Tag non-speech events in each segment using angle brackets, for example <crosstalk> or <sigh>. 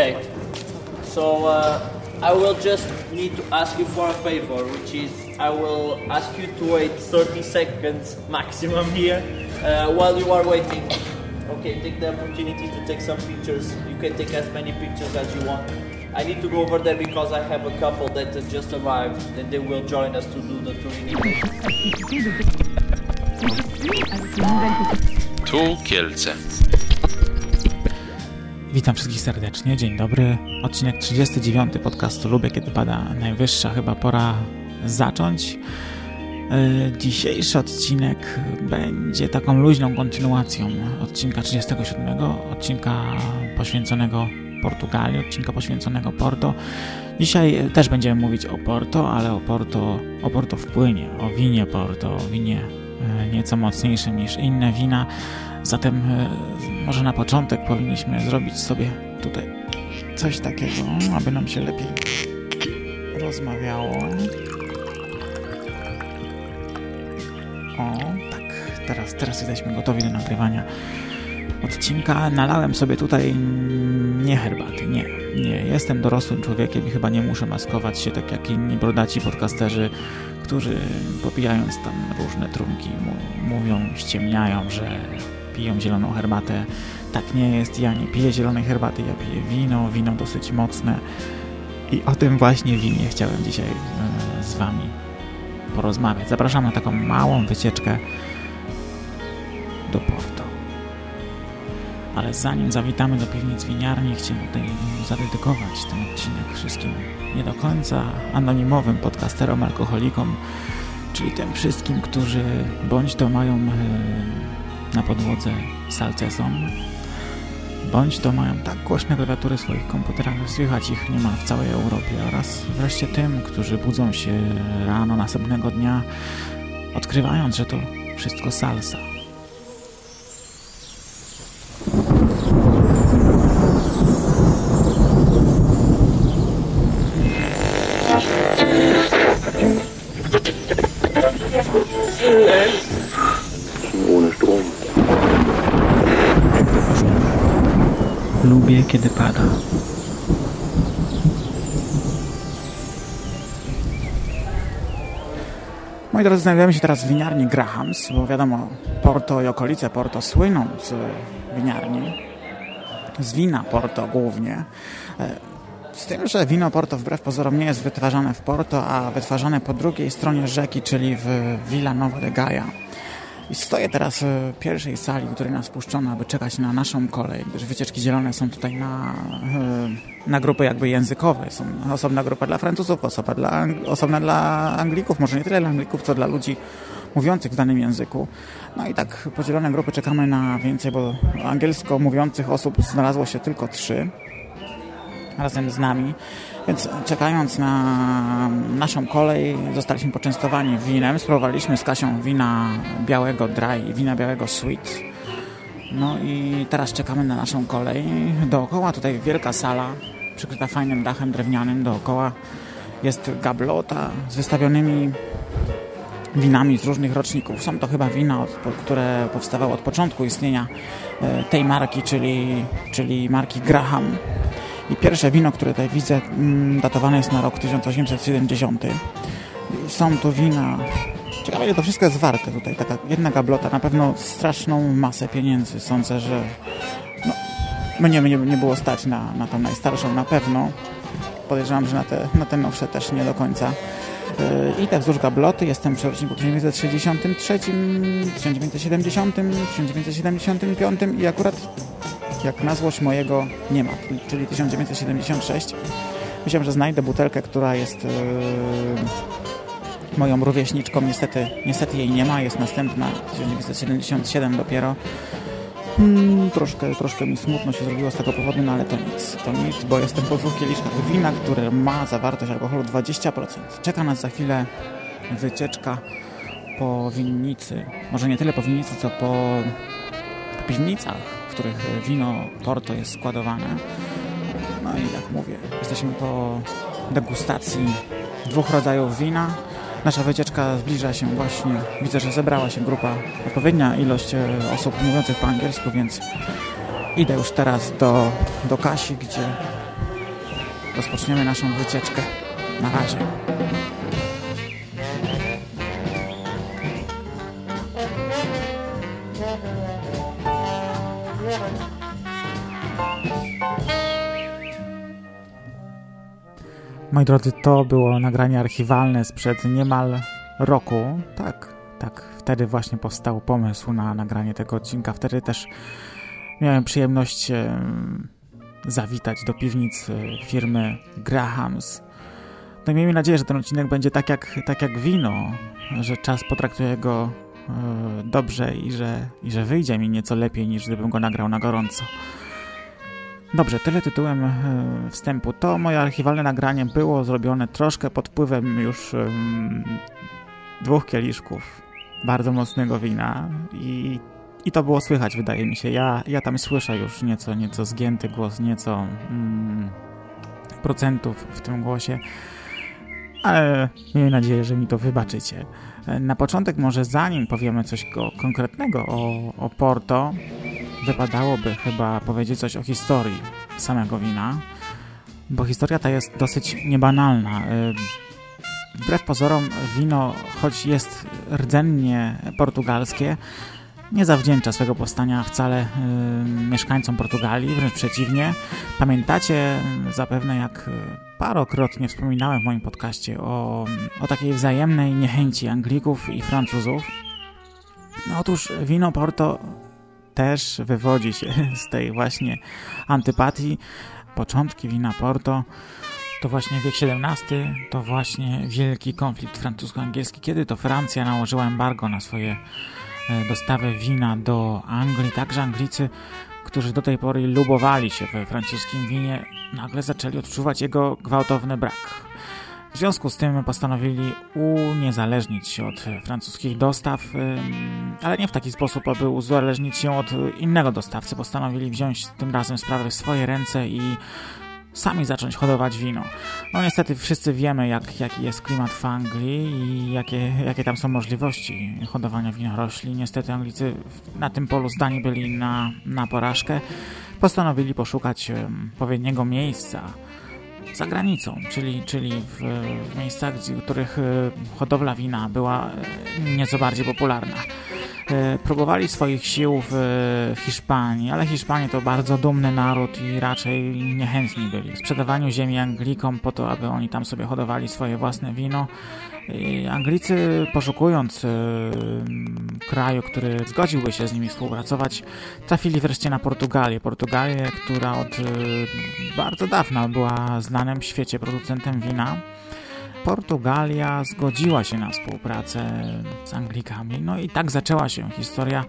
Okay. So uh, I will just need to ask you for a favor, which is I will ask you to wait 30 seconds maximum here uh, while you are waiting. Okay, take the opportunity to take some pictures. You can take as many pictures as you want. I need to go over there because I have a couple that has just arrived and they will join us to do the touring. Tu Kielce. Witam wszystkich serdecznie, dzień dobry. Odcinek 39 podcastu Lubię Kiedy Pada. Najwyższa chyba pora zacząć. Yy, Dzisiejszy odcinek będzie taką luźną kontynuacją odcinka 37, odcinka poświęconego Portugalii, odcinka poświęconego Porto. Dzisiaj też będziemy mówić o Porto, ale o Porto, o Porto wpłynie, o winie Porto, o winie nieco mocniejszym niż inne wina. Zatem e, może na początek powinniśmy zrobić sobie tutaj coś takiego, aby nam się lepiej rozmawiało. O, tak, teraz, teraz jesteśmy gotowi do nagrywania odcinka. Nalałem sobie tutaj nie herbaty, nie, nie. Jestem dorosłym człowiekiem i chyba nie muszę maskować się tak jak inni brodaci podcasterzy, którzy popijając tam różne trunki mówią, ściemniają, że piją zieloną herbatę. Tak nie jest, ja nie piję zielonej herbaty, ja piję wino, wino dosyć mocne. I o tym właśnie winie chciałem dzisiaj e, z Wami porozmawiać. Zapraszam na taką małą wycieczkę do Porto. Ale zanim zawitamy do piwnic winiarni, chciałem tutaj zadedykować ten odcinek wszystkim nie do końca anonimowym podcasterom, alkoholikom, czyli tym wszystkim, którzy bądź to mają e, na podłodze salceson, bądź to mają tak głośne klawiatury swoich komputerach, że słychać ich niemal w całej Europie oraz wreszcie tym, którzy budzą się rano następnego dnia, odkrywając, że to wszystko salsa. Moi drodzy, znajdujemy się teraz w winiarni Grahams, bo wiadomo, Porto i okolice Porto słyną z winiarni, z wina Porto głównie. E, Z tym, że wino Porto wbrew pozorom nie jest wytwarzane w Porto, a wytwarzane po drugiej stronie rzeki, czyli w Villa Nova de Gaia. I stoję teraz w pierwszej sali, w której nas puszczono, aby czekać na naszą kolej, gdyż wycieczki zielone są tutaj na, e, na grupy jakby językowe. Są osobna grupa dla Francuzów, osobna dla, osobna dla Anglików, może nie tyle dla Anglików, co dla ludzi mówiących w danym języku. No i tak podzielone grupy czekamy na więcej, bo angielsko mówiących osób znalazło się tylko trzy razem z nami. Więc czekając na naszą kolej, zostaliśmy poczęstowani winem. Spróbowaliśmy z Kasią wina białego dry i wina białego sweet. No i teraz czekamy na naszą kolej. Dookoła tutaj wielka sala, przykryta fajnym dachem drewnianym. Dookoła jest gablota z wystawionymi winami z różnych roczników. Są to chyba wina, które powstawały od początku istnienia e, tej marki, czyli, czyli marki Graham. I pierwsze wino, które tutaj widzę, mm, datowane jest na rok 1870. I Są to wina... Ciekawe, ile to wszystko jest warte tutaj. Taka jedna gablota, na pewno straszną masę pieniędzy. Sądzę, że no, mnie nie, nie było stać na, na tą najstarszą na pewno. Podejrzewam, że na te, na te nowsze też nie do końca. Yy, I tak wzdłuż gabloty jestem przy roczniku 1963, 1970, 1975 i akurat jak na złość mojego nie ma, czyli 1976. Myślałem, że znajdę butelkę, która jest yy, moją rówieśniczką. Niestety, niestety jej nie ma, jest następna, 1977 dopiero. Hmm, troszkę, troszkę mi smutno się zrobiło z tego powodu, no ale to nic. To nic, bo jestem po dwóch kieliszkach wina, które ma zawartość alkoholu 20%. Czeka nas za chwilę wycieczka po winnicy. Może nie tyle po winnicy, co po, po piwnicach, w których wino Porto jest składowane. No i jak mówię, jesteśmy po degustacji dwóch rodzajów wina. Nasza wycieczka zbliża się właśnie. Widzę, że zebrała się grupa, odpowiednia ilość e, osób mówiących po angielsku, więc Idę już teraz do, do Kasi, gdzie rozpoczniemy naszą wycieczkę. Na razie. Moi drodzy, to było nagranie archiwalne sprzed niemal roku. Tak, tak, wtedy właśnie powstał pomysł na nagranie tego odcinka. Wtedy też miałem przyjemność zawitać do piwnicy firmy Grahams. No miejmy nadzieję, że ten odcinek będzie tak jak, tak jak wino, że czas potraktuje go e, dobrze i że, i że wyjdzie mi nieco lepiej niż gdybym go nagrał na gorąco. Dobrze, tyle tytułem e, wstępu. To moje archiwalne nagranie było zrobione troszkę pod wpływem już dwóch kieliszków bardzo mocnego wina i, i to było słychać, wydaje mi się. Ja, ja tam słyszę już nieco, nieco zgięty głos, nieco mm, procentów w tym głosie, ale miejmy nadzieję, że mi to wybaczycie. E, na początek może zanim powiemy coś konkretnego o, o Porto, wypadałoby chyba powiedzieć coś o historii samego wina, bo historia ta jest dosyć niebanalna. E, wbrew pozorom wino, choć jest rdzennie portugalskie, nie zawdzięcza swego powstania wcale y, mieszkańcom Portugalii, wręcz przeciwnie. Pamiętacie zapewne, jak parokrotnie wspominałem w moim podcaście o, o takiej wzajemnej niechęci Anglików i Francuzów. No, otóż wino Porto też wywodzi się <laughs> z tej właśnie antypatii. Początki wina Porto to właśnie wiek XVII, to właśnie wielki konflikt francusko-angielski, kiedy to Francja nałożyła embargo na swoje e, dostawy wina do Anglii. Także Anglicy, którzy do tej pory lubowali się we francuskim winie, nagle zaczęli odczuwać jego gwałtowny brak. W związku z tym postanowili uniezależnić się od francuskich dostaw, ale nie w taki sposób, aby uzależnić się od innego dostawcy. Postanowili wziąć tym razem sprawy w swoje ręce i sami zacząć hodować wino. No niestety wszyscy wiemy, jak, jaki jest klimat w Anglii i jakie, jakie tam są możliwości hodowania winorośli. Niestety Anglicy na tym polu zdani byli na, na porażkę. Postanowili poszukać odpowiedniego miejsca za granicą, czyli, czyli w, w miejscach, w których e, hodowla wina była e, nieco bardziej popularna. E, próbowali swoich sił w Hiszpanii, ale Hiszpanie to bardzo dumny naród i raczej niechętni byli. Sprzedawaniu ziemi Anglikom po to, aby oni tam sobie hodowali swoje własne wino. Anglicy poszukując kraju, który zgodziłby się z nimi współpracować, trafili wreszcie na Portugalię. Portugalię, która od bardzo dawna była znanym w świecie producentem wina. Portugalia zgodziła się na współpracę z Anglikami. No i tak zaczęła się historia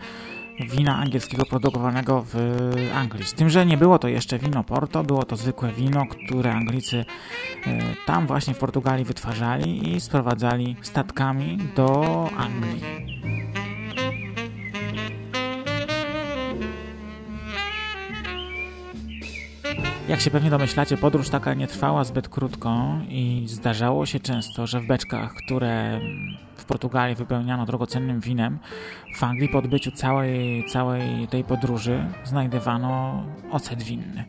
wina angielskiego produkowanego w Anglii. Z tym, że nie było to jeszcze wino Porto, było to zwykłe wino, które Anglicy e, tam właśnie w Portugalii wytwarzali i sprowadzali statkami do Anglii. Jak się pewnie domyślacie, podróż taka nie trwała zbyt krótko i zdarzało się często, że w beczkach, które w Portugalii wypełniano drogocennym winem, w Anglii po odbyciu całej, całej tej podróży znajdowano ocet winny.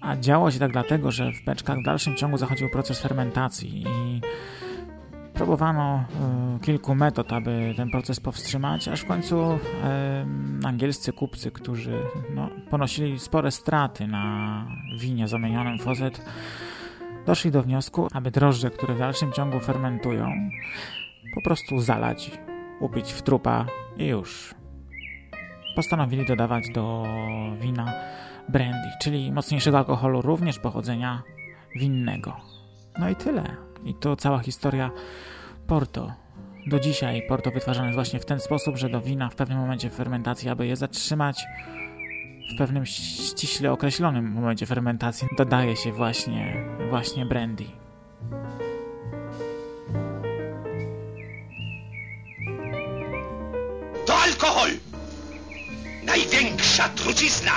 A działo się tak dlatego, że w beczkach w dalszym ciągu zachodził proces fermentacji i Próbowano y, kilku metod, aby ten proces powstrzymać, aż w końcu y, angielscy kupcy, którzy no, ponosili spore straty na winie zamienionym w ozet, doszli do wniosku, aby drożdże, które w dalszym ciągu fermentują, po prostu zalać, upić w trupa i już. Postanowili dodawać do wina brandy, czyli mocniejszego alkoholu, również pochodzenia winnego. No i tyle. I to cała historia Porto. Do dzisiaj Porto wytwarzane jest właśnie w ten sposób, że do wina w pewnym momencie fermentacji, aby je zatrzymać, w pewnym ściśle określonym momencie fermentacji dodaje się właśnie, właśnie brandy. To alkohol! Największa trucizna!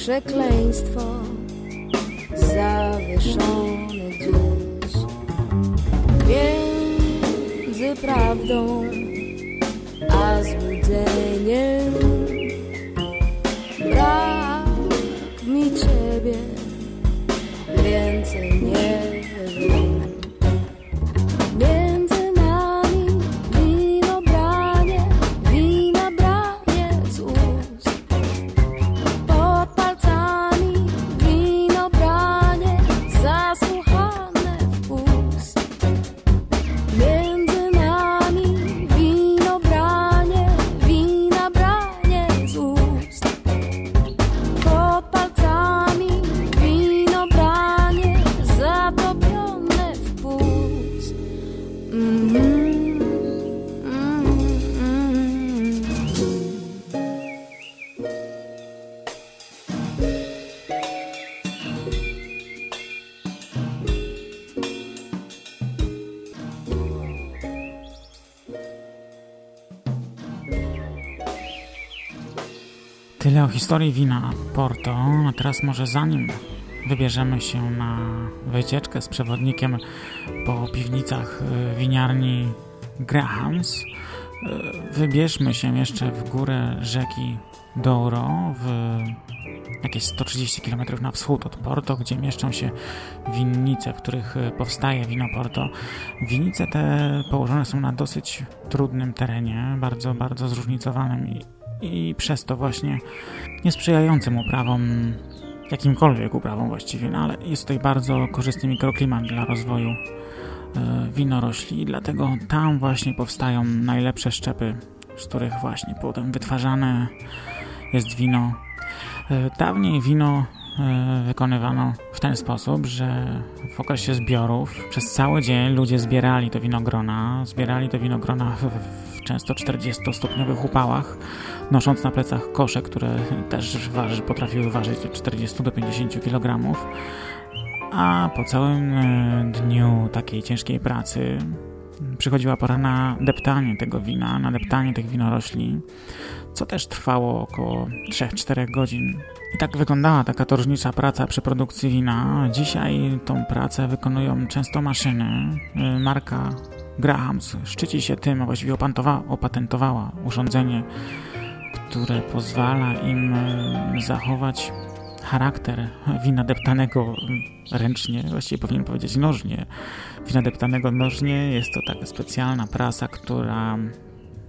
Przekleństwo zawieszone gdzieś między prawdą a złudzeniem. Brak mi ciebie, więcej nie historii wina Porto, a teraz może zanim wybierzemy się na wycieczkę z przewodnikiem po piwnicach y, winiarni Grahams, y, wybierzmy się jeszcze w górę rzeki Douro, w jakieś 130 km na wschód od Porto, gdzie mieszczą się winnice, w których y, powstaje wino Porto. Winnice te położone są na dosyć trudnym terenie, bardzo, bardzo zróżnicowanym i, przez to właśnie niesprzyjającym uprawom, jakimkolwiek uprawom właściwie, no ale jest tutaj bardzo korzystny mikroklimat dla rozwoju e, winorośli i dlatego tam właśnie powstają najlepsze szczepy, z których właśnie potem wytwarzane jest wino. E, Dawniej wino e, wykonywano w ten sposób, że w okresie zbiorów przez cały dzień ludzie zbierali te winogrona, zbierali te winogrona w często 40-stopniowych upałach, nosząc na plecach kosze, które też waży, potrafiły ważyć od 40 do 50 kg. A po całym e, dniu takiej ciężkiej pracy przychodziła pora na deptanie tego wina, na deptanie tych winorośli, co też trwało około 3-4 godzin. I tak wyglądała taka tożnicza praca przy produkcji wina. Dzisiaj tą pracę wykonują często maszyny. E, Marka Grahams szczyci się tym, a właściwie opatentowa- opatentowała urządzenie, które pozwala im zachować charakter wina deptanego ręcznie, właściwie powinien powiedzieć nożnie. Wina deptanego nożnie jest to taka specjalna prasa, która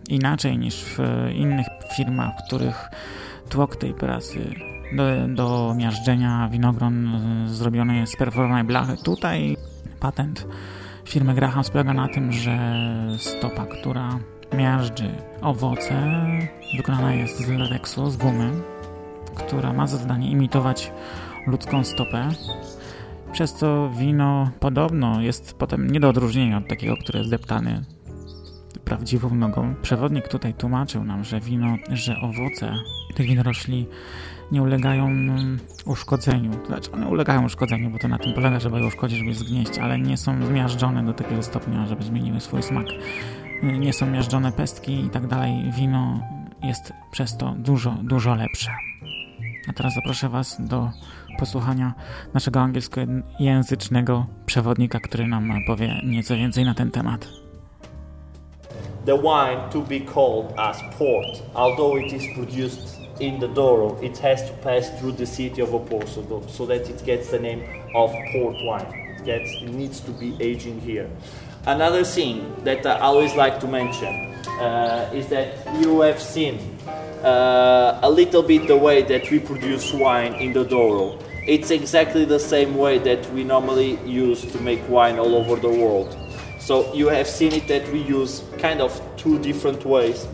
inaczej niż w innych firmach, w których tłok tej prasy do, do miażdżenia winogron e, zrobiony jest z perforowanej blachy. Tutaj patent firmy Graham polega na tym, że stopa, która miażdży owoce, wykonana jest z lateksu, z gumy, która ma za zadanie imitować ludzką stopę. Przez co wino podobno jest potem nie do odróżnienia od takiego, które jest deptane prawdziwą nogą. Przewodnik tutaj tłumaczył nam, że wino, że owoce tych winorośli nie ulegają mm, uszkodzeniu. To znaczy one ulegają uszkodzeniu, bo to na tym polega, żeby je uszkodzić, żeby je zgnieść, ale nie są zmiażdżone do takiego stopnia, żeby zmieniły swój smak. Nie są miażdżone pestki i tak dalej. Wino jest przez to dużo, dużo lepsze. A teraz zaproszę Was do posłuchania naszego angielskojęzycznego przewodnika, który nam powie nieco więcej na ten temat. the wine to be called as port, although it is produced in the Douro, it has to pass through the city of Oporto so- that it gets the name of port wine. It gets it needs to be aging here. Another thing that I always like to mention uh, is that you have seen uh, a little bit the way that we produce wine in the Douro. It's exactly the same way that we normally use to make wine all over the world. So you have seen it that we use kind of two different ways,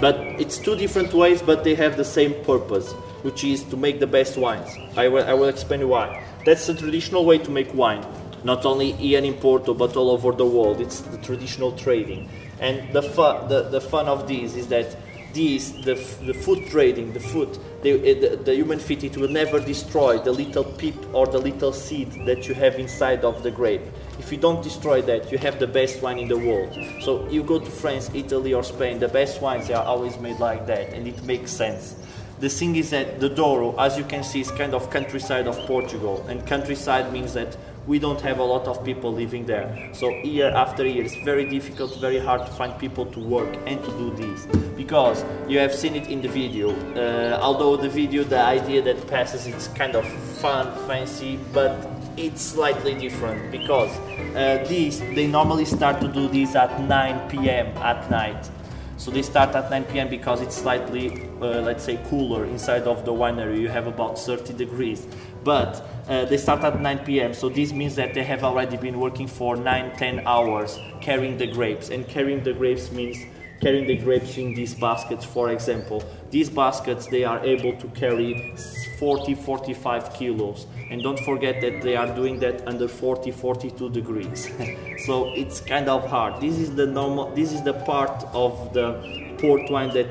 but it's two different ways, but they have the same purpose, which is to make the best wines. I will, I will explain why. That's the traditional way to make wine, not only here in Porto, but all over the world. It's the traditional trading, and the fun, the, the fun of this is that the, the food trading, the food, they, uh, the, the human feet, it will never destroy the little pip or the little seed that you have inside of the grape. If you don't destroy that, you have the best wine in the world. So you go to France, Italy, or Spain, the best wines are always made like that, and it makes sense. The thing is that the Douro, as you can see, is kind of countryside of Portugal, and countryside means that we don't have a lot of people living there. So year after year, it's very difficult, very hard to find people to work and to do this because you have seen it in the video. Uh, although the video, the idea that passes, it's kind of fun, fancy, but it's slightly different because uh, these they normally start to do this at 9 p.m. at night. So they start at 9 p.m. because it's slightly, uh, let's say, cooler inside of the winery. You have about 30 degrees, but uh, they start at 9 p.m. So this means that they have already been working for 9, 10 hours carrying the grapes, and carrying the grapes means carrying the grapes in these baskets for example. These baskets they are able to carry 40 45 kilos. And don't forget that they are doing that under 40 42 degrees. <laughs> So it's kind of hard. This is the normal this is the part of the port wine that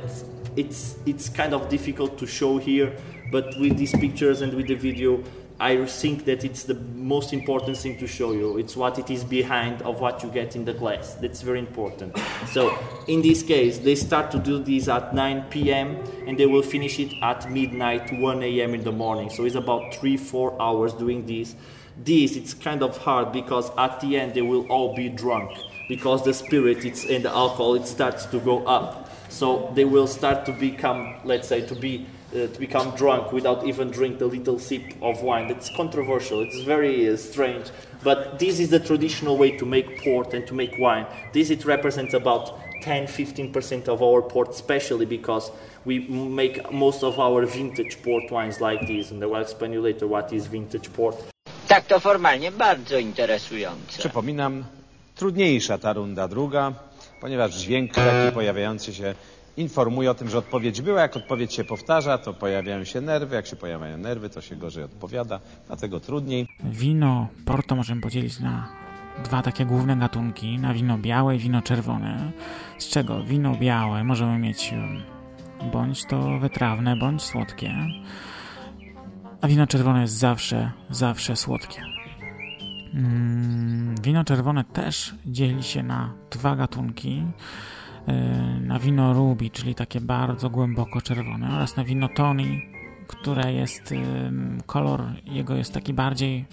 it's it's kind of difficult to show here. But with these pictures and with the video I think that it's the most important thing to show you. It's what it is behind of what you get in the glass. That's very important. So in this case, they start to do this at 9 p.m. and they will finish it at midnight, 1 a.m. in the morning. So it's about three, four hours doing this. This it's kind of hard because at the end they will all be drunk because the spirit it's and the alcohol it starts to go up. So they will start to become, let's say, to be uh, to become drunk without even drink a little sip of wine. That's controversial. It's very uh, strange. But this is the traditional way to make port and to make wine. This it represents about 10-15% of our port, especially because we make most of our vintage port wines like this, and I will explain you later what is vintage port. Tak to formalnie bardzo interesujące. Przypominam, trudniejsza ta runda druga, ponieważ dźwięk taki pojawiający się informuje o tym, że odpowiedź była. Jak odpowiedź się powtarza, to pojawiają się nerwy. Jak się pojawiają nerwy, to się gorzej odpowiada, dlatego trudniej. Wino Porto możemy podzielić na dwa takie główne gatunki, na wino białe i wino czerwone. Z czego wino białe możemy mieć bądź to wytrawne, bądź słodkie, a wino czerwone jest zawsze, zawsze słodkie. Mm, Wino czerwone też dzieli się na dwa gatunki. Yy, Na wino ruby, czyli takie bardzo głęboko czerwone, oraz na wino toni, które jest ym, kolor jego jest taki bardziej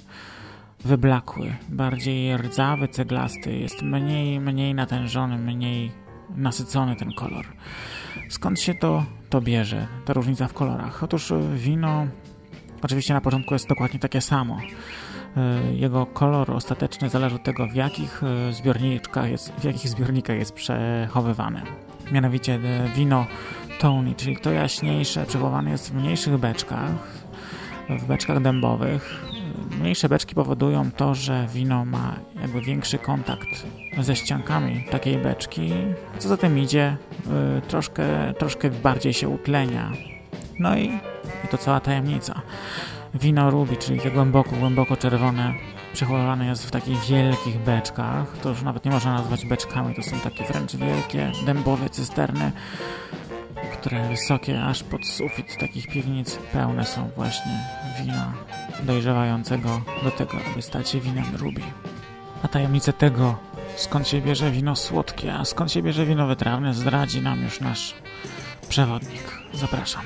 wyblakły, bardziej rdzawy, ceglasty, jest mniej, mniej natężony, mniej nasycony ten kolor. Skąd się to, to bierze, ta różnica w kolorach? Otóż y, wino oczywiście na początku jest dokładnie takie samo. Y, Jego kolor ostateczny zależy od tego, w jakich y, zbiornikach jest, w jakich zbiornikach jest przechowywane. Mianowicie y, wino Tony, czyli to jaśniejsze, przechowywane jest w mniejszych beczkach, w beczkach dębowych. Mniejsze beczki powodują to, że wino ma jakby większy kontakt ze ściankami takiej beczki, co za tym idzie, troszkę, troszkę bardziej się utlenia. No i, i to cała tajemnica. Wino ruby, czyli te głęboko, głęboko czerwone, przechowywane jest w takich wielkich beczkach. To już nawet nie można nazwać beczkami, to są takie wręcz wielkie, dębowe cysterny, które wysokie aż pod sufit takich piwnic pełne są właśnie wina dojrzewającego do tego, aby stać się winem ruby. A tajemnicę tego, skąd się bierze wino słodkie, a skąd się bierze wino wytrawne, zdradzi nam już nasz przewodnik. Zapraszam.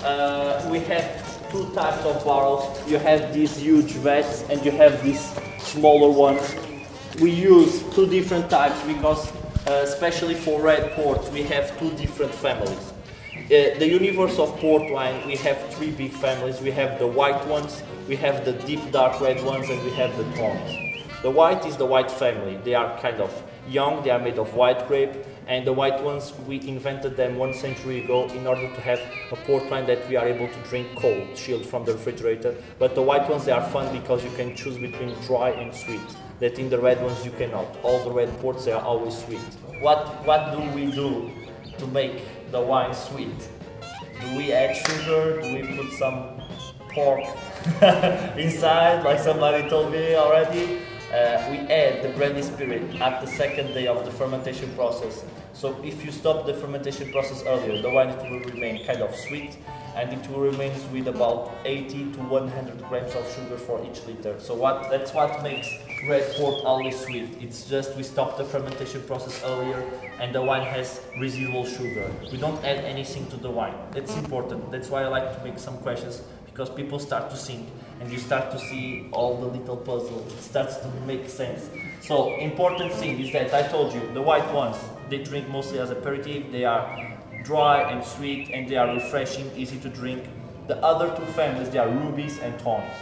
Uh, two types of barrels. You have these huge vats and you have these smaller ones. We use two different types because, uh, especially for red ports, we have two different families. Uh, the universe of port wine, we have three big families. We have the white ones, we have the deep dark red ones, and we have the tones. The white is the white family. They are kind of young, they are made of white grape, and the white ones, we invented them one century ago in order to have a port wine that we are able to drink cold, chilled from the refrigerator. But the white ones, they are fun because you can choose between dry and sweet. That in the red ones, you cannot. All the red ports, they are always sweet. What, what do we do to make the wine sweet? Do we add sugar? Do we put some pork <laughs> inside, like somebody told me already? Uh, we add the brandy spirit at the second day of the fermentation process. So if you stop the fermentation process earlier, the wine will remain kind of sweet. and it will remain with about 80 to 100 grams of sugar for each liter. So what that's what makes red port always sweet. It's just we stop the fermentation process earlier and the wine has residual sugar. We don't add anything to the wine. That's important. That's why I like to make some questions because people start to think and you start to see all the little puzzle. It starts to make sense. So important thing is that I told you the white ones they drink mostly as aperitif. They are dry and sweet and they are refreshing, easy to drink. The other two families they are rubies and tawnies.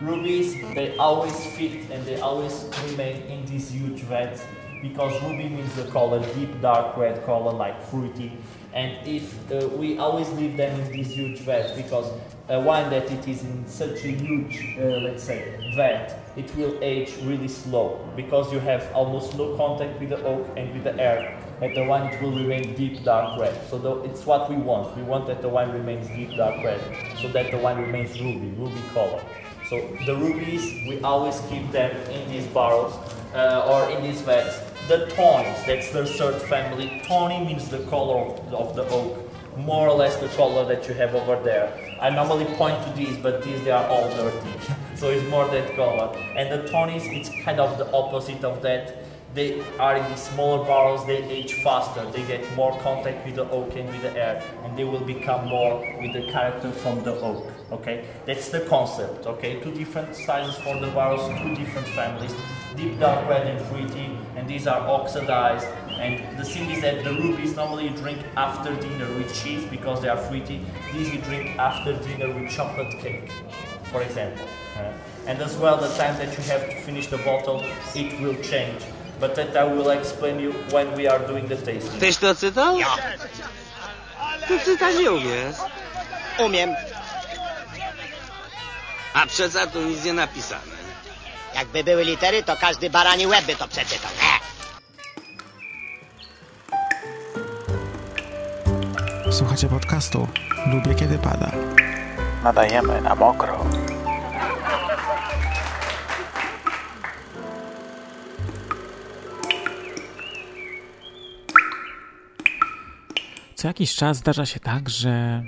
Rubies they always fit and they always remain in these huge vats because ruby means the color deep dark red color like fruity and if uh, we always leave them in these huge vats because a wine that it is in such a huge uh, let's say vat it will age really slow because you have almost no contact with the oak and with the air. And the wine it will remain deep dark red. So the, it's what we want. We want that the wine remains deep dark red so that the wine remains ruby ruby color. So the rubies we always keep them in these barrels uh, or in these vats the tawnies, that's the third family. Tawny means the color of, of, the oak, more or less the color that you have over there. I normally point to these, but these they are all dirty, <laughs> so it's more that color. And the tawnies, it's kind of the opposite of that. They are in these smaller barrels, they age faster, they get more contact with the oak and with the air, and they will become more with the character from the oak. Okay, that's the concept. Okay, two different sizes for the barrels, two different families deep dark red and fruity, and these are oxidized. And the thing is that the rubies normally you drink after dinner with cheese because they are fruity. These you drink after dinner with chocolate cake, for example. And as well, the time that you have to finish the bottle, it will change. But that I will explain you when we are doing the tasting. Tyś to czytał? Ja. Ty czytać nie umiesz. Umiem. A przeca tu nic nie napisane. Jakby były litery, to każdy barani łeb by to przeczytał. E. Słuchacie podcastu Lubię Kiedy Pada. Nadajemy na mokro. Co jakiś czas zdarza się tak, że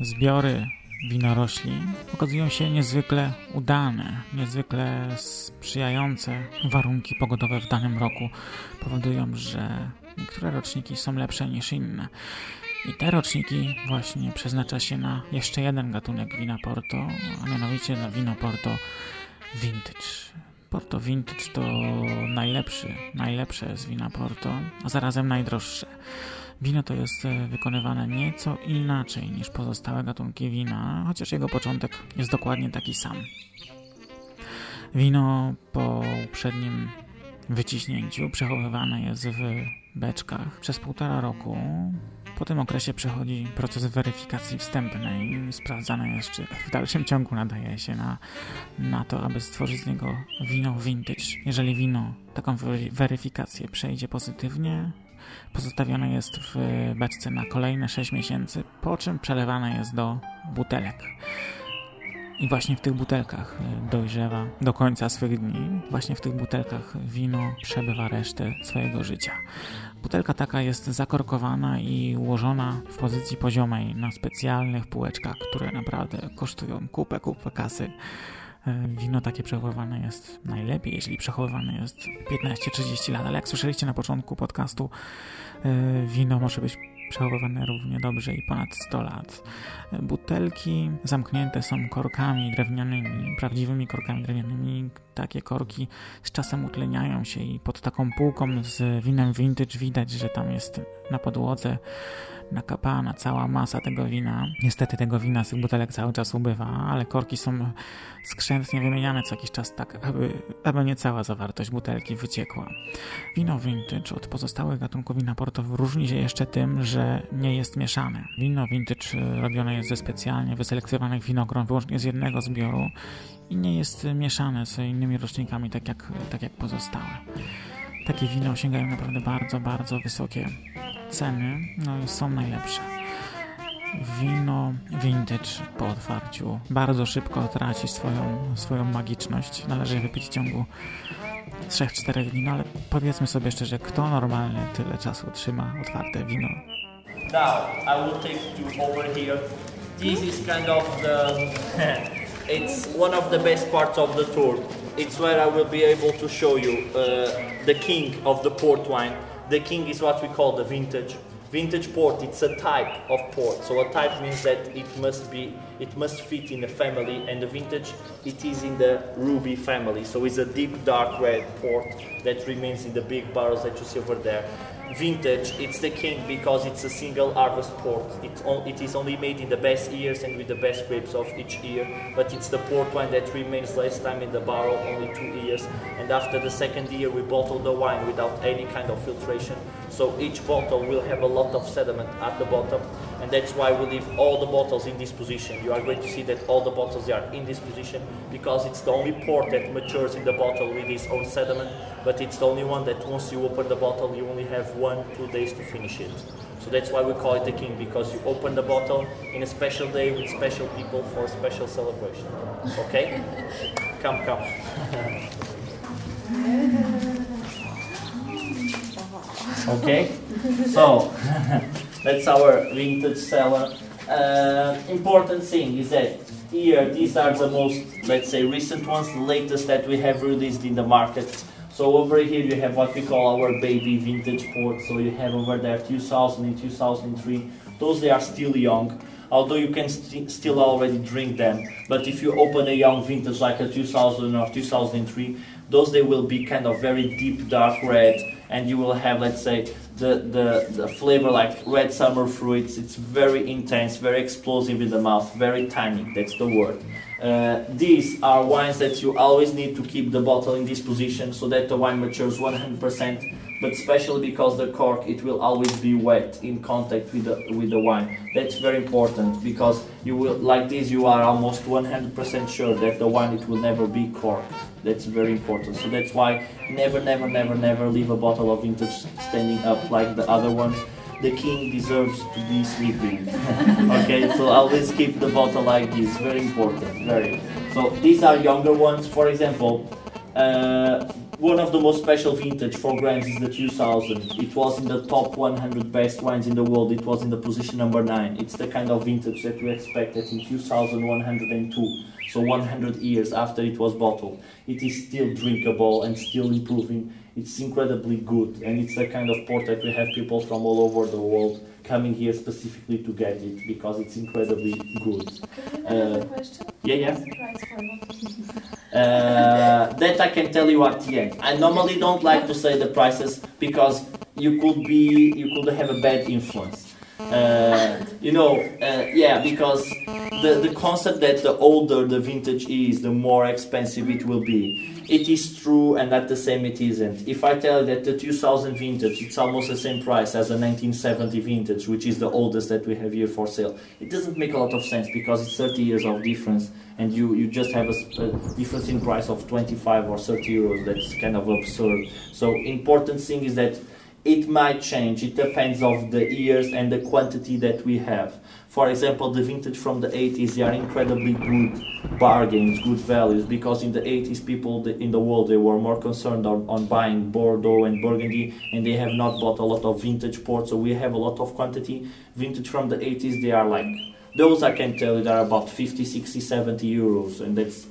zbiory winorośli okazują się niezwykle udane, niezwykle sprzyjające warunki pogodowe w danym roku powodują, że niektóre roczniki są lepsze niż inne. I te roczniki właśnie przeznacza się na jeszcze jeden gatunek wina Porto, a mianowicie na wino Porto Vintage. Porto Vintage to najlepszy, najlepsze z wina Porto, a zarazem najdroższe. Wino to jest e, wykonywane nieco inaczej niż pozostałe gatunki wina, chociaż jego początek jest dokładnie taki sam. Wino po uprzednim wyciśnięciu przechowywane jest w beczkach przez półtora roku. Po tym okresie przechodzi proces weryfikacji wstępnej. Sprawdzane jest, czy w dalszym ciągu nadaje się na, na to, aby stworzyć z niego wino vintage. Jeżeli wino taką weryfikację przejdzie pozytywnie, pozostawione jest w beczce na kolejne 6 miesięcy, po czym przelewane jest do butelek. I właśnie w tych butelkach dojrzewa do końca swych dni. Właśnie w tych butelkach wino przebywa resztę swojego życia. Butelka taka jest zakorkowana i ułożona w pozycji poziomej na specjalnych półeczkach, które naprawdę kosztują kupę, kupę kasy. Wino takie przechowywane jest najlepiej, jeśli przechowywane jest 15-30 lat, ale jak słyszeliście na początku podcastu, wino może być przechowywane równie dobrze i ponad 100 lat. Butelki zamknięte są korkami drewnianymi, prawdziwymi korkami drewnianymi. Takie korki z czasem utleniają się i pod taką półką z winem vintage widać, że tam jest na podłodze nakapana cała masa tego wina. Niestety tego wina z tych butelek cały czas ubywa, ale korki są skrzętnie wymieniane co jakiś czas tak, aby, aby nie cała zawartość butelki wyciekła. Wino vintage od pozostałych gatunków wina portowych różni się jeszcze tym, że nie jest mieszane. Wino vintage robione jest ze specjalnie wyselekcjonowanych winogron wyłącznie z jednego zbioru i nie jest mieszane z innymi rocznikami tak jak, tak jak pozostałe. Takie wina osiągają naprawdę bardzo, bardzo wysokie ceny, no są najlepsze. Wino vintage po otwarciu bardzo szybko traci swoją, swoją magiczność. Należy wypić w ciągu 3-4 dni, no ale powiedzmy sobie szczerze, kto normalnie tyle czasu trzyma otwarte wino? Now, I will take you over here. this is kind of the <laughs> it's one of the best parts of the tour. It's where I will be able to show you uh, the king of the port wine. The king is what we call the vintage. Vintage port, it's a type of port. So a type means that it must be, it must fit in a family, and the vintage, it is in the ruby family. So it's a deep dark red port that remains in the big barrels that you see over there. Vintage, it's the king because it's a single harvest port. It, on, it is only made in the best years and with the best grapes of each year, but it's the port wine that remains less time in the barrel, only two years. And after the second year, we bottle the wine without any kind of filtration. So each bottle will have a lot of sediment at the bottom, that's why we leave all the bottles in this position. You are going to see that all the bottles are in this position because it's the only port that matures in the bottle with its own sediment, but it's the only one that once you open the bottle, you only have one, two days to finish it. So that's why we call it the king because you open the bottle in a special day with special people for a special celebration. Okay? <laughs> come, come. <laughs> okay so <laughs> that's our vintage cellar uh, important thing is that here these are the most let's say recent ones the latest that we have released in the market. So over here you have what we call our baby vintage port. So you have over there 2000 and 2003 those they are still young although you can st- still already drink them. But if you open a young vintage like a 2000 or 2003 those they will be kind of very deep dark red and you will have let's say the, the, the flavor like red summer fruits it's very intense very explosive in the mouth very tannic that's the word. Uh, these are wines that you always need to keep the bottle in this position so that the wine matures 100% but especially because the cork it will always be wet in contact with the with the wine. That's very important because you will like this you are almost 100% sure that the wine it will never be corked. That's very important. So that's why never never never never leave a bottle of vintage standing up like the other ones. The king deserves to be sleeping. <laughs> Okay so always keep the bottle like this. Very important very. So these are younger ones. For example uh, one of the most special vintage for grams is the 2000. It was in the top 100 best wines in the world. It was in the position number 9. It's the kind of vintage that we expected in 2102. So 100 years after it was bottled. It is still drinkable and still improving. It's incredibly good. And it's the kind of port that we have people from all over the world coming here specifically to get it because it's incredibly good. Uh, yeah, yeah. Uh, that I can tell you at the end. I normally don't like to say the prices because you could be you could have a bad influence. Uh, you know, uh, yeah, because the, the concept that the older the vintage is, the more expensive it will be. It is true, and at the same it isn't. If I tell you that the 2000 vintage, it's almost the same price as a 1970 vintage, which is the oldest that we have here for sale, it doesn't make a lot of sense because it's 30 years of difference, and you, you just have a, a difference in price of 25 or 30 euros. That's kind of absurd. So important thing is that it might change. It depends of the years and the quantity that we have. For example, the vintage from the 80s, they are incredibly good bargains, good values, because in the 80s, people in the world, they were more concerned on, on buying Bordeaux and Burgundy, and they have not bought a lot of vintage port, so we have a lot of quantity. Vintage from the 80s, they are like, those I can tell you, they are about 50, 60, 70 euros, and that's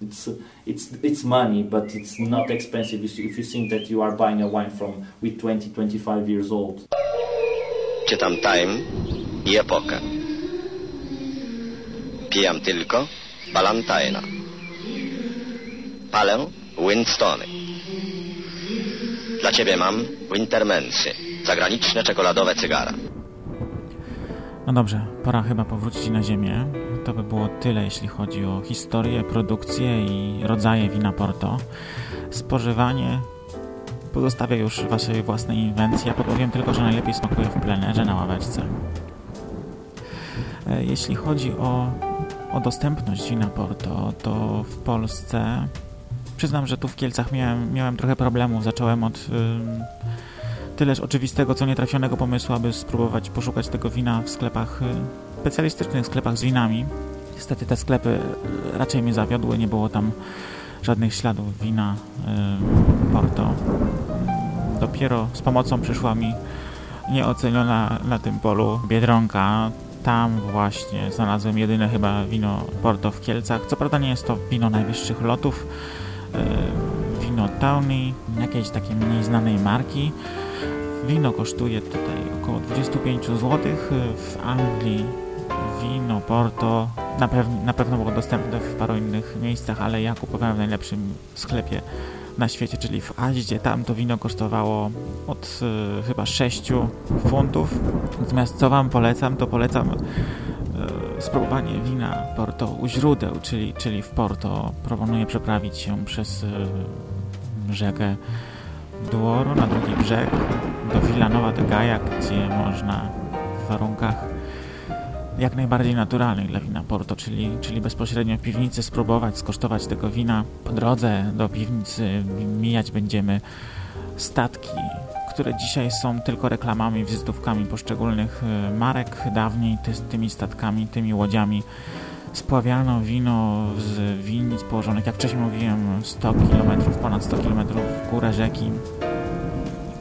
it's it's it's money, but it's not expensive if you, if you think that you are buying a wine from with 20, 25 years old. Czytam Time i Epokę. Pijam tylko Balantajna. Palę Winstony. Dla ciebie mam Wintermensy, zagraniczne czekoladowe cygara. No dobrze, pora chyba powrócić na ziemię. To by było tyle, jeśli chodzi o historię, produkcję i rodzaje wina Porto. Spożywanie pozostawię już waszej własnej inwencji. Ja podpowiem tylko, że najlepiej smakuje w plenerze na ławeczce. E, jeśli chodzi o, o dostępność wina Porto, to w Polsce przyznam, że tu w Kielcach miałem, miałem trochę problemów. Zacząłem od tyleż oczywistego, co nietrafionego pomysłu, aby spróbować poszukać tego wina w sklepach specjalistycznych sklepach z winami. Niestety te sklepy raczej mnie zawiodły, nie było tam żadnych śladów wina Porto. Dopiero z pomocą przyszła mi nieoceniona na tym polu Biedronka. tam właśnie znalazłem jedyne chyba wino Porto w Kielcach. Co prawda nie jest to wino najwyższych lotów, e, wino Tawny, jakiejś takiej mniej znanej marki. Wino kosztuje tutaj około 25 zł. W Anglii wino Porto na, pew na pewno było dostępne w paru innych miejscach, ale ja kupowałem w najlepszym sklepie na świecie, czyli w Aździe. Tam to wino kosztowało od y, chyba 6 funtów. Natomiast co Wam polecam, to polecam y, spróbowanie wina Porto u źródeł, czyli, czyli w Porto. Proponuję przeprawić się przez y, rzekę Douro na drugi brzeg do Villanova de Gaia, gdzie można w warunkach jak najbardziej naturalnych dla wina Porto, czyli, czyli bezpośrednio w piwnicy spróbować, skosztować tego wina. Po drodze do piwnicy mijać będziemy statki, które dzisiaj są tylko reklamami, wizytówkami poszczególnych y, marek. Dawniej ty, tymi statkami, tymi łodziami spławiano wino z winnic położonych, jak wcześniej mówiłem, 100 km, ponad 100 km w górę rzeki.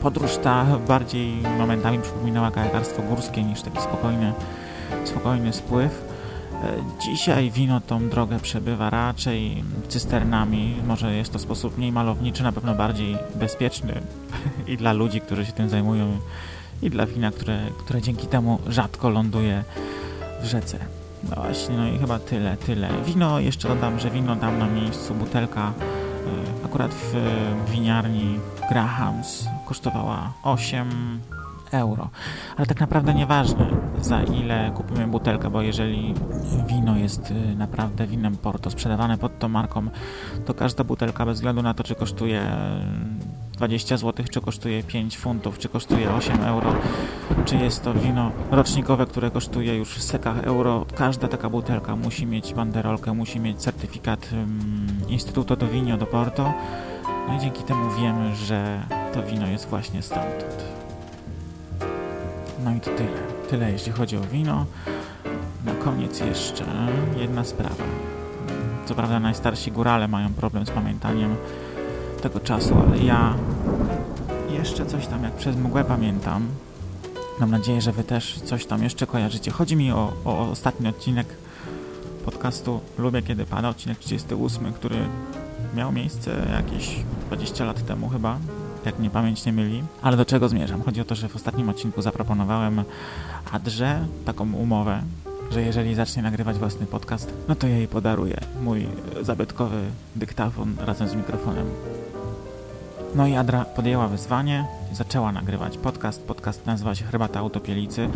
Podróż ta bardziej momentami przypominała kajakarstwo górskie niż taki spokojny spokojny spływ. E, dzisiaj wino tą drogę przebywa raczej cysternami. Może jest to sposób mniej malowniczy, na pewno bardziej bezpieczny <laughs> i dla ludzi, którzy się tym zajmują, i dla wina, które, które dzięki temu rzadko ląduje w rzece. No właśnie, no i chyba tyle, tyle. Wino, jeszcze dodam, że wino tam na miejscu, butelka e, akurat w winiarni Grahams kosztowała 8 euro. Ale tak naprawdę nieważne za ile kupimy butelkę, bo jeżeli wino jest y, naprawdę winem Porto sprzedawane pod tą marką, to każda butelka bez względu na to, czy kosztuje 20 zł, czy kosztuje 5 funtów, czy kosztuje 8 euro, czy jest to wino rocznikowe, które kosztuje już w sekach euro. Każda taka butelka musi mieć banderolkę, musi mieć certyfikat um, Instytuto do Vinio do Porto. No i dzięki temu wiemy, że to wino jest właśnie stamtąd. No i to tyle. Tyle jeśli chodzi o wino. Na koniec jeszcze jedna sprawa. Co prawda najstarsi górale mają problem z pamiętaniem tego czasu, ale ja jeszcze coś tam jak przez mgłę pamiętam. Mam nadzieję, że wy też coś tam jeszcze kojarzycie. Chodzi mi o, o ostatni odcinek podcastu Lubię Kiedy Pada, odcinek 38, który miał miejsce jakieś 20 lat temu chyba, jak mnie pamięć nie myli. Ale do czego zmierzam? Chodzi o to, że w ostatnim odcinku zaproponowałem Adrze taką umowę, że jeżeli zacznie nagrywać własny podcast, no to jej podaruję mój zabytkowy dyktafon razem z mikrofonem. No i Adra podjęła wyzwanie, zaczęła nagrywać podcast. Podcast nazywa się Herbata Autopielicy.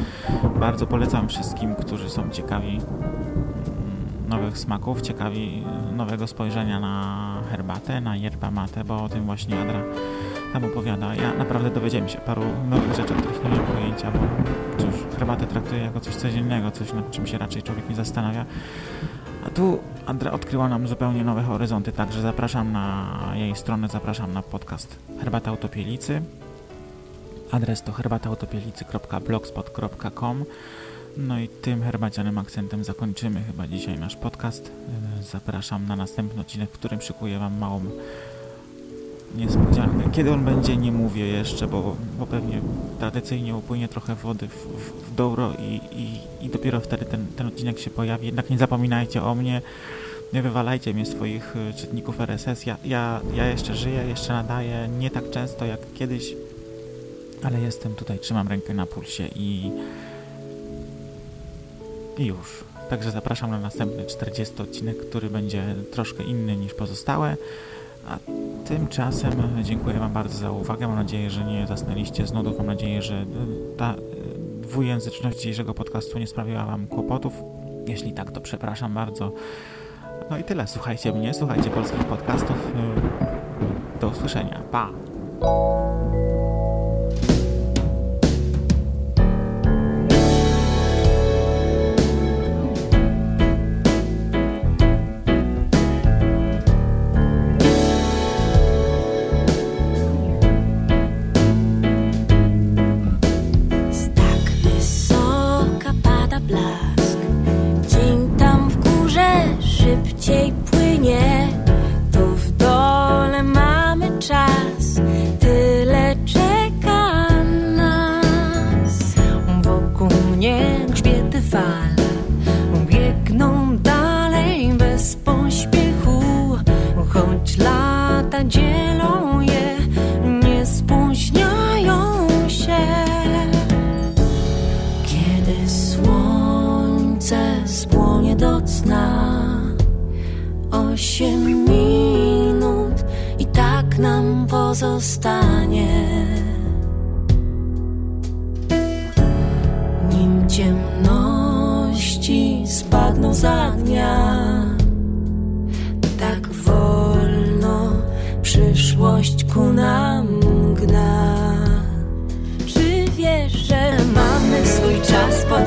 Bardzo polecam wszystkim, którzy są ciekawi mm, nowych smaków, ciekawi nowego spojrzenia na herbatę, na yerba mate, bo o tym właśnie Adra tam opowiada. Ja naprawdę dowiedziałem się paru nowych rzeczy, o których nie miałem pojęcia, bo cóż, herbatę traktuję jako coś codziennego, coś nad czym się raczej człowiek nie zastanawia. A tu Andra odkryła nam zupełnie nowe horyzonty, także zapraszam na jej stronę, zapraszam na podcast Herbata Autopielicy. Adres to herbatautopielicy.blogspot.com No i tym herbacianym akcentem zakończymy chyba dzisiaj nasz podcast. Zapraszam na następny odcinek, w którym szykuję Wam małą niespodziankę. Kiedy on będzie, nie mówię jeszcze, bo, bo pewnie tradycyjnie upłynie trochę wody w, w, w Douro i, i, i, dopiero wtedy ten, ten odcinek się pojawi. Jednak nie zapominajcie o mnie, nie wywalajcie mnie swoich y, czytników RSS. Ja, ja, ja jeszcze żyję, jeszcze nadaję, nie tak często jak kiedyś, ale jestem tutaj, trzymam rękę na pulsie i, i już. Także zapraszam na następny 40 odcinek, który będzie troszkę inny niż pozostałe. A tymczasem dziękuję Wam bardzo za uwagę. Mam nadzieję, że nie zasnęliście z nudów. Mam nadzieję, że ta e, dwujęzyczność dzisiejszego podcastu nie sprawiła Wam kłopotów. Jeśli tak, to przepraszam bardzo. No i tyle. Słuchajcie mnie, słuchajcie polskich podcastów. E, do usłyszenia. Pa!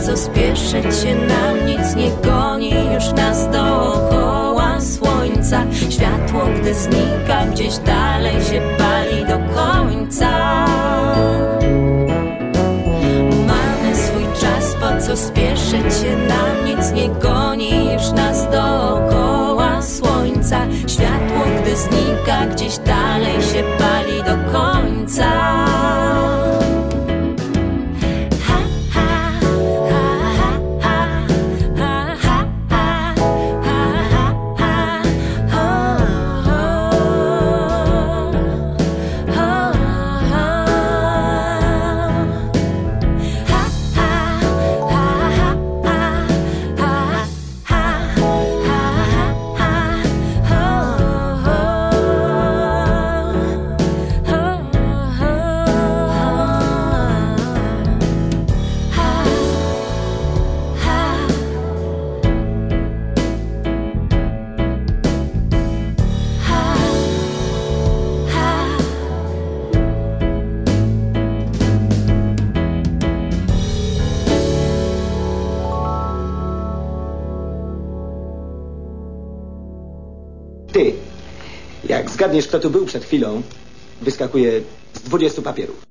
Co spieszyć się nam? Nic nie goni już nas dookoła słońca. Światło, gdy znika, gdzieś dalej się pali do końca. Mamy swój czas, po co spieszyć się nam? Nic nie goni już nas dookoła słońca. Światło, gdy znika, gdzieś dalej Zgadniesz, kto tu był przed chwilą, wyskakuje z 20 papierów.